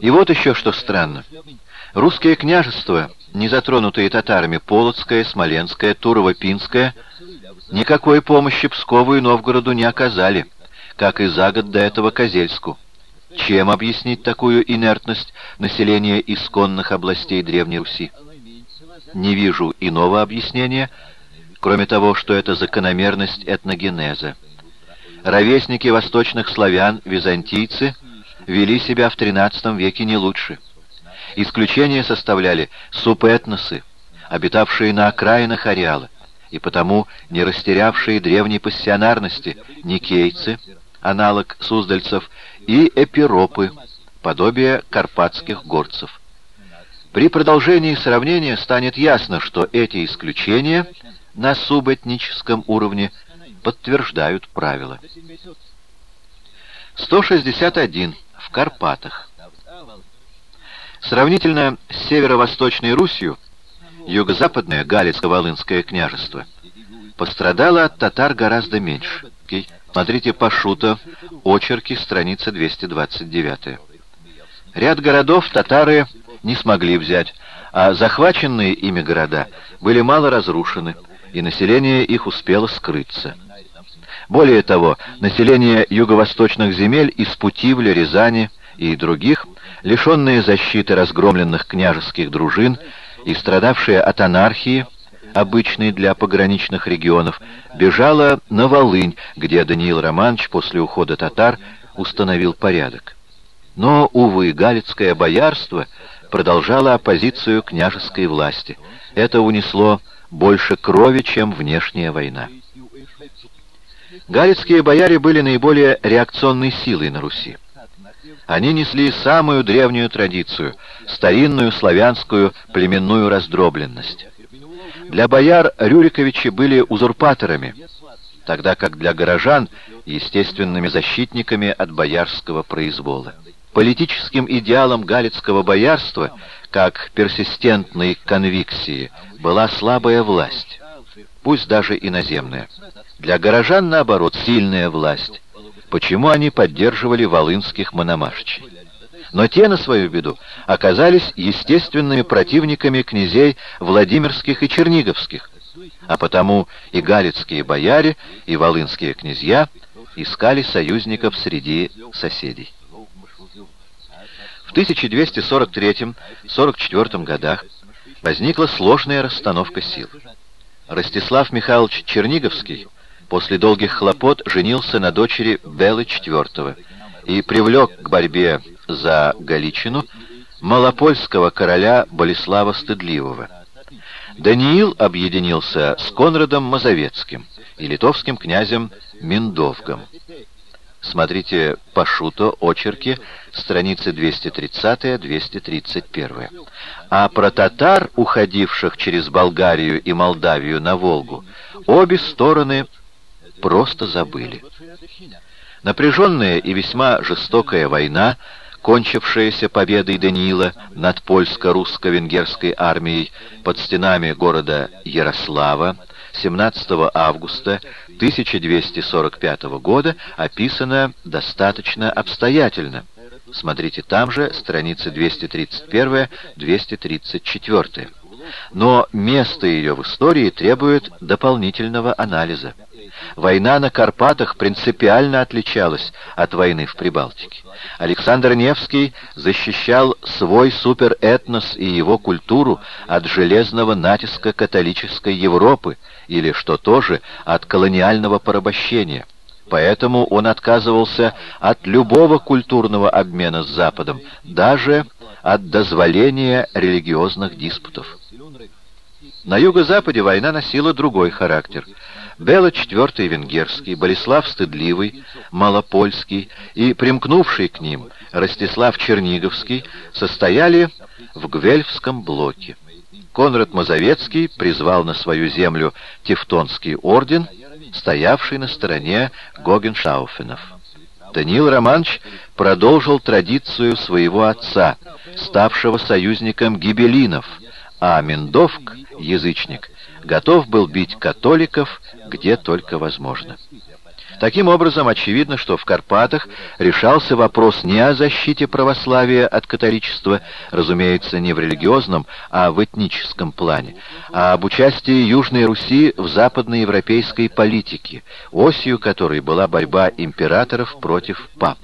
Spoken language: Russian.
И вот еще что странно. Русские княжества, не затронутые татарами, Полоцкое, Смоленское, Турово-Пинское, никакой помощи Пскову и Новгороду не оказали, как и за год до этого Козельску. Чем объяснить такую инертность населения исконных областей Древней Руси? Не вижу иного объяснения, кроме того, что это закономерность этногенеза. Ровесники восточных славян, византийцы, вели себя в XIII веке не лучше. Исключение составляли субэтносы, обитавшие на окраинах ареала, и потому не растерявшие древней пассионарности никейцы, аналог суздальцев, и эпиропы, подобие карпатских горцев. При продолжении сравнения станет ясно, что эти исключения на субэтническом уровне подтверждают правила. 161. В Карпатах. Сравнительно с северо-восточной Русью, юго-западное Галицко-Волынское княжество пострадало от татар гораздо меньше. Смотрите Пашута, очерки, страница 229. Ряд городов татары не смогли взять, а захваченные ими города были мало разрушены, и население их успело скрыться. Более того, население юго-восточных земель из Путивля, Рязани и других, лишенные защиты разгромленных княжеских дружин и страдавшие от анархии, обычной для пограничных регионов, бежало на Волынь, где Даниил Романович после ухода татар установил порядок. Но, увы, галицкое боярство продолжало оппозицию княжеской власти. Это унесло больше крови, чем внешняя война. Галицкие бояре были наиболее реакционной силой на Руси. Они несли самую древнюю традицию, старинную славянскую племенную раздробленность. Для бояр Рюриковичи были узурпаторами, тогда как для горожан — естественными защитниками от боярского произвола. Политическим идеалом галицкого боярства, как персистентной конвиксии, была слабая власть, пусть даже иноземная. Для горожан, наоборот, сильная власть. Почему они поддерживали волынских мономашчей? Но те, на свою беду, оказались естественными противниками князей Владимирских и Черниговских, а потому и галицкие бояре, и волынские князья искали союзников среди соседей. В 1243-44 годах возникла сложная расстановка сил. Ростислав Михайлович Черниговский после долгих хлопот женился на дочери Белы IV и привлек к борьбе за Галичину малопольского короля Болеслава Стыдливого. Даниил объединился с Конрадом Мазовецким и литовским князем Миндовгом. Смотрите Пашуто, очерки, страницы 230-231. А про татар, уходивших через Болгарию и Молдавию на Волгу, обе стороны просто забыли. Напряженная и весьма жестокая война, кончившаяся победой Даниила над польско-русско-венгерской армией под стенами города Ярослава 17 августа 1245 года, описана достаточно обстоятельно. Смотрите там же, страницы 231-234. Но место ее в истории требует дополнительного анализа. Война на Карпатах принципиально отличалась от войны в Прибалтике. Александр Невский защищал свой суперэтнос и его культуру от железного натиска католической Европы, или, что тоже, от колониального порабощения. Поэтому он отказывался от любого культурного обмена с Западом, даже от дозволения религиозных диспутов. На юго-западе война носила другой характер. Бела IV Венгерский, Болеслав Стыдливый, Малопольский и примкнувший к ним Ростислав Черниговский состояли в Гвельфском блоке. Конрад Мазовецкий призвал на свою землю Тевтонский орден, стоявший на стороне Гогеншауфенов. Даниил Романович продолжил традицию своего отца, ставшего союзником гибелинов, а Миндовк, язычник, готов был бить католиков где только возможно. Таким образом, очевидно, что в Карпатах решался вопрос не о защите православия от католичества, разумеется, не в религиозном, а в этническом плане, а об участии Южной Руси в западноевропейской политике, осью которой была борьба императоров против пап.